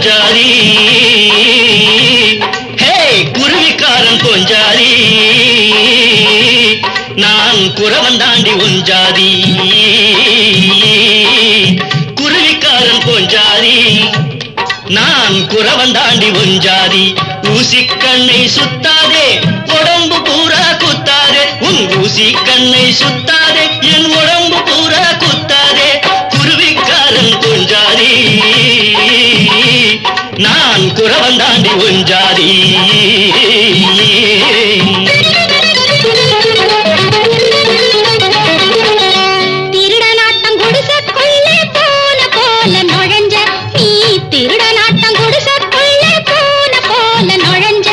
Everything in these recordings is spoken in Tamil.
கொஞ்சாரி ஹே குருவிக்காரன் கொஞ்சாரி நான் குறவன் தாண்டி ஒஞ்சாரி குருவிக்காரன் கொஞ்சாரி நான் குறவன் தாண்டி ஒஞ்சாரி ஊசி கண்ணை சுத்தாதே உடம்பு பூரா குத்தாதே. உன் ஊசி கண்ணை சுத்தாதே என் உடம்பு நான் குறவன் தாண்டி ஒஞ்சாதி திருடனாட்டம் குடிசைக்குள்ளே போன போல நுழைஞ்ச. நீ போன போல நுழைஞ்ச.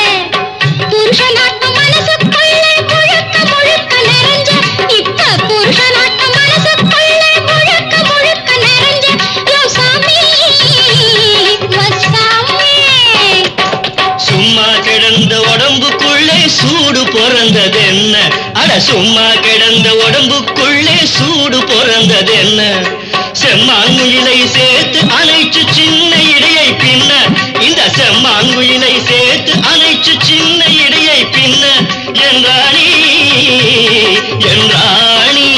புருஷனாட்டம் பிறந்தது என்ன அட சும்மா கிடந்த உடம்புக்குள்ளே சூடு பிறந்தது என்ன செம்மாங்குயிலை சேர்த்து அணைச்சு சின்ன இடையை பின்ன. இந்த செம்மாங்குயிலை சேர்த்து அணைச்சு சின்ன இடையை பின்ன. என்றாணி என்றாணி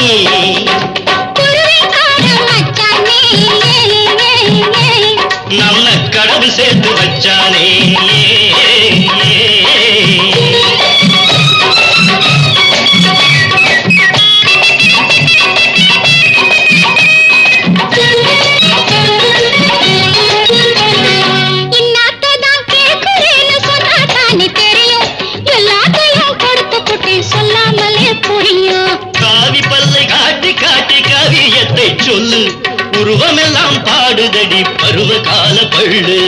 நம்ம கடவுள் சேர்த்து வச்சானே காட்டி பல்லை காட்டி காட்டி காவியத்தை சொல்லு. உருவமெல்லாம் பாடுதடி பருவ கால பள்ளு.